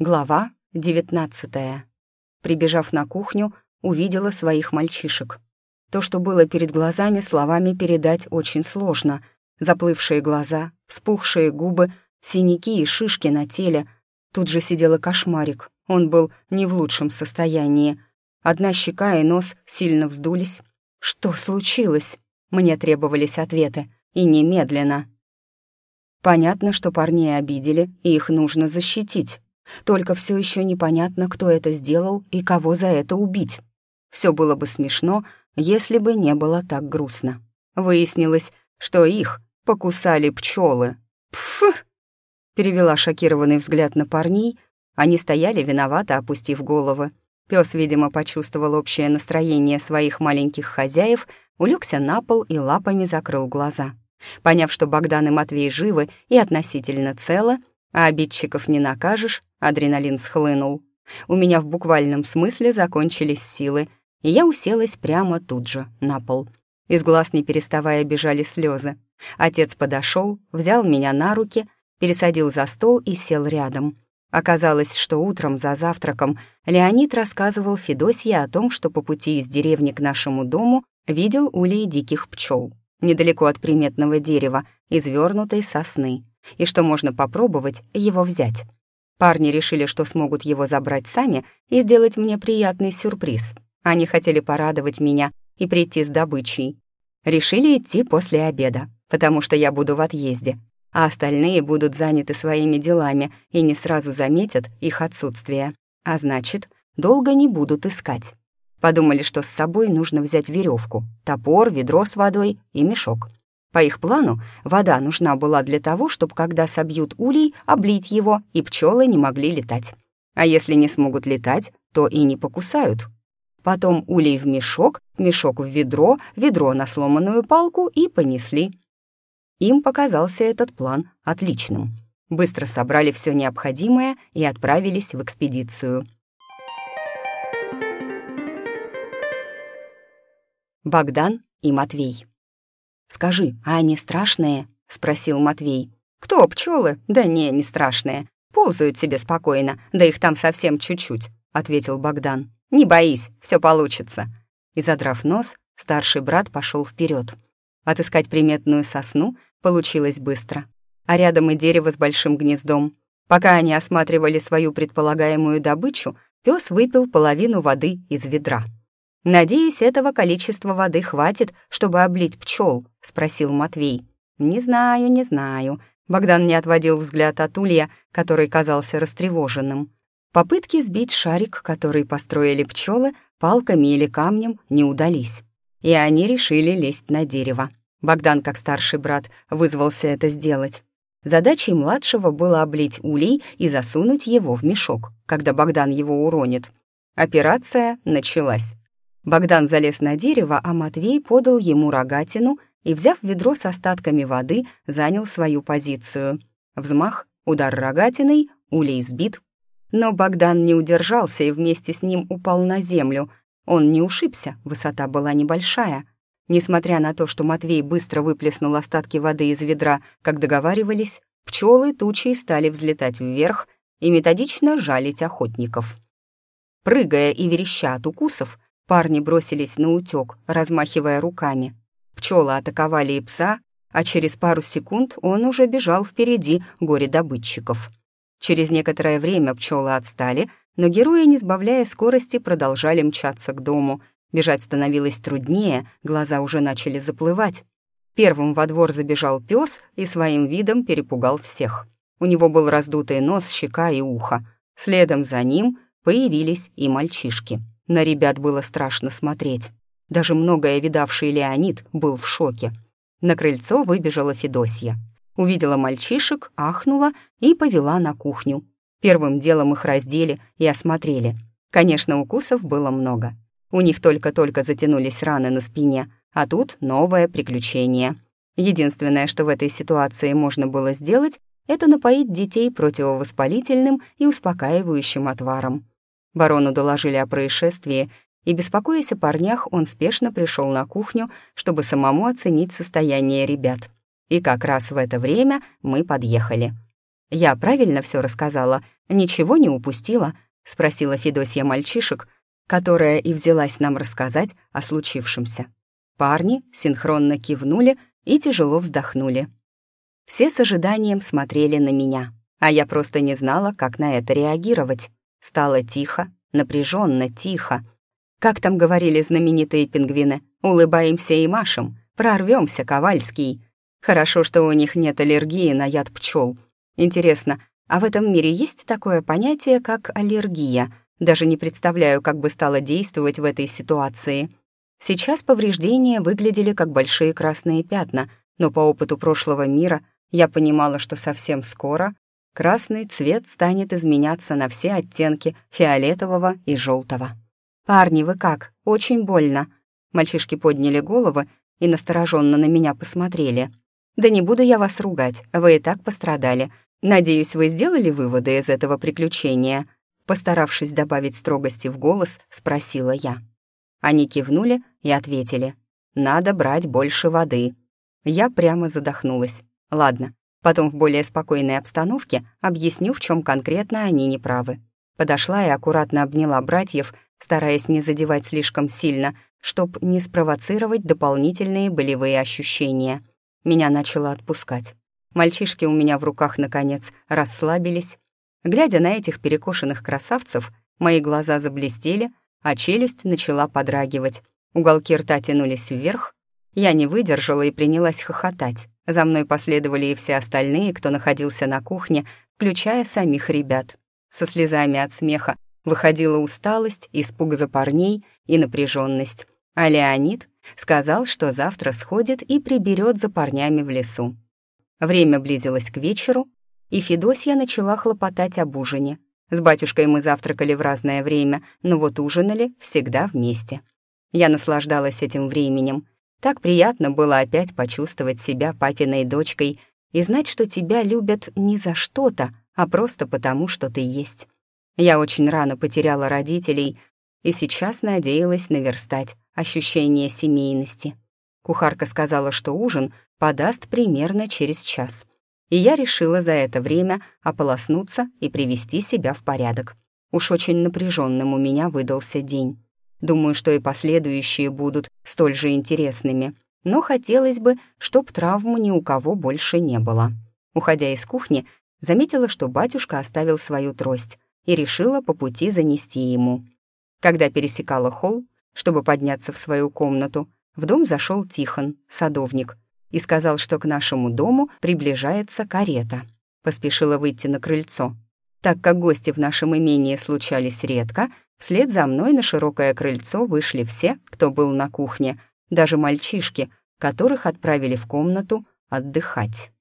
Глава девятнадцатая. Прибежав на кухню, увидела своих мальчишек. То, что было перед глазами, словами передать очень сложно. Заплывшие глаза, вспухшие губы, синяки и шишки на теле. Тут же сидела кошмарик. Он был не в лучшем состоянии. Одна щека и нос сильно вздулись. Что случилось? Мне требовались ответы. И немедленно. Понятно, что парней обидели, и их нужно защитить. Только все еще непонятно, кто это сделал и кого за это убить. Все было бы смешно, если бы не было так грустно. Выяснилось, что их покусали пчелы. Пф! Перевела шокированный взгляд на парней. Они стояли виновато, опустив головы. Пес, видимо, почувствовал общее настроение своих маленьких хозяев, улегся на пол и лапами закрыл глаза. Поняв, что Богдан и Матвей живы и относительно целы, а обидчиков не накажешь, адреналин схлынул. У меня в буквальном смысле закончились силы, и я уселась прямо тут же, на пол. Из глаз не переставая бежали слезы. Отец подошел, взял меня на руки, пересадил за стол и сел рядом. Оказалось, что утром за завтраком Леонид рассказывал Федосье о том, что по пути из деревни к нашему дому видел улей диких пчел, недалеко от приметного дерева, извернутой сосны и что можно попробовать его взять. Парни решили, что смогут его забрать сами и сделать мне приятный сюрприз. Они хотели порадовать меня и прийти с добычей. Решили идти после обеда, потому что я буду в отъезде, а остальные будут заняты своими делами и не сразу заметят их отсутствие. А значит, долго не будут искать. Подумали, что с собой нужно взять веревку, топор, ведро с водой и мешок. По их плану, вода нужна была для того, чтобы, когда собьют улей, облить его, и пчелы не могли летать. А если не смогут летать, то и не покусают. Потом улей в мешок, мешок в ведро, ведро на сломанную палку и понесли. Им показался этот план отличным. Быстро собрали все необходимое и отправились в экспедицию. Богдан и Матвей. «Скажи, а они страшные?» — спросил Матвей. «Кто, пчелы? Да не, не страшные. Ползают себе спокойно, да их там совсем чуть-чуть», — ответил Богдан. «Не боись, все получится». И задрав нос, старший брат пошел вперед. Отыскать приметную сосну получилось быстро. А рядом и дерево с большим гнездом. Пока они осматривали свою предполагаемую добычу, пес выпил половину воды из ведра. «Надеюсь, этого количества воды хватит, чтобы облить пчел», — спросил Матвей. «Не знаю, не знаю». Богдан не отводил взгляд от улья, который казался растревоженным. Попытки сбить шарик, который построили пчелы, палками или камнем не удались. И они решили лезть на дерево. Богдан, как старший брат, вызвался это сделать. Задачей младшего было облить улей и засунуть его в мешок, когда Богдан его уронит. Операция началась. Богдан залез на дерево, а Матвей подал ему рогатину и, взяв ведро с остатками воды, занял свою позицию. Взмах, удар рогатиной, улей сбит. Но Богдан не удержался и вместе с ним упал на землю. Он не ушибся, высота была небольшая. Несмотря на то, что Матвей быстро выплеснул остатки воды из ведра, как договаривались, пчелы тучей стали взлетать вверх и методично жалить охотников. Прыгая и вереща от укусов, Парни бросились на утек, размахивая руками. Пчелы атаковали и пса, а через пару секунд он уже бежал впереди горе-добытчиков. Через некоторое время пчелы отстали, но герои, не сбавляя скорости, продолжали мчаться к дому. Бежать становилось труднее, глаза уже начали заплывать. Первым во двор забежал пес и своим видом перепугал всех. У него был раздутый нос, щека и ухо. Следом за ним появились и мальчишки. На ребят было страшно смотреть. Даже многое видавший Леонид был в шоке. На крыльцо выбежала Федосья. Увидела мальчишек, ахнула и повела на кухню. Первым делом их раздели и осмотрели. Конечно, укусов было много. У них только-только затянулись раны на спине, а тут новое приключение. Единственное, что в этой ситуации можно было сделать, это напоить детей противовоспалительным и успокаивающим отваром. Барону доложили о происшествии, и, беспокоясь о парнях, он спешно пришел на кухню, чтобы самому оценить состояние ребят. И как раз в это время мы подъехали. Я правильно все рассказала? Ничего не упустила?» — спросила Федосья мальчишек, которая и взялась нам рассказать о случившемся. Парни синхронно кивнули и тяжело вздохнули. Все с ожиданием смотрели на меня, а я просто не знала, как на это реагировать. Стало тихо, напряженно тихо. Как там говорили знаменитые пингвины, улыбаемся и машем, прорвемся, Ковальский. Хорошо, что у них нет аллергии на яд пчел. Интересно, а в этом мире есть такое понятие, как аллергия? Даже не представляю, как бы стало действовать в этой ситуации. Сейчас повреждения выглядели как большие красные пятна, но по опыту прошлого мира я понимала, что совсем скоро красный цвет станет изменяться на все оттенки фиолетового и желтого. «Парни, вы как? Очень больно». Мальчишки подняли головы и настороженно на меня посмотрели. «Да не буду я вас ругать, вы и так пострадали. Надеюсь, вы сделали выводы из этого приключения?» Постаравшись добавить строгости в голос, спросила я. Они кивнули и ответили. «Надо брать больше воды». Я прямо задохнулась. Ладно, потом в более спокойной обстановке объясню, в чем конкретно они неправы. Подошла и аккуратно обняла братьев, стараясь не задевать слишком сильно, чтоб не спровоцировать дополнительные болевые ощущения. Меня начало отпускать. Мальчишки у меня в руках, наконец, расслабились. Глядя на этих перекошенных красавцев, мои глаза заблестели, а челюсть начала подрагивать. Уголки рта тянулись вверх. Я не выдержала и принялась хохотать. За мной последовали и все остальные, кто находился на кухне, включая самих ребят. Со слезами от смеха выходила усталость, испуг за парней и напряженность. А Леонид сказал, что завтра сходит и приберет за парнями в лесу. Время близилось к вечеру, и Федосья начала хлопотать об ужине. С батюшкой мы завтракали в разное время, но вот ужинали всегда вместе. Я наслаждалась этим временем. Так приятно было опять почувствовать себя папиной дочкой и знать, что тебя любят не за что-то, а просто потому, что ты есть. Я очень рано потеряла родителей и сейчас надеялась наверстать ощущение семейности. Кухарка сказала, что ужин подаст примерно через час. И я решила за это время ополоснуться и привести себя в порядок. Уж очень напряженным у меня выдался день. Думаю, что и последующие будут столь же интересными. Но хотелось бы, чтоб травму ни у кого больше не было. Уходя из кухни, заметила, что батюшка оставил свою трость и решила по пути занести ему. Когда пересекала холл, чтобы подняться в свою комнату, в дом зашел Тихон, садовник, и сказал, что к нашему дому приближается карета. Поспешила выйти на крыльцо. Так как гости в нашем имении случались редко, вслед за мной на широкое крыльцо вышли все, кто был на кухне, даже мальчишки, которых отправили в комнату отдыхать.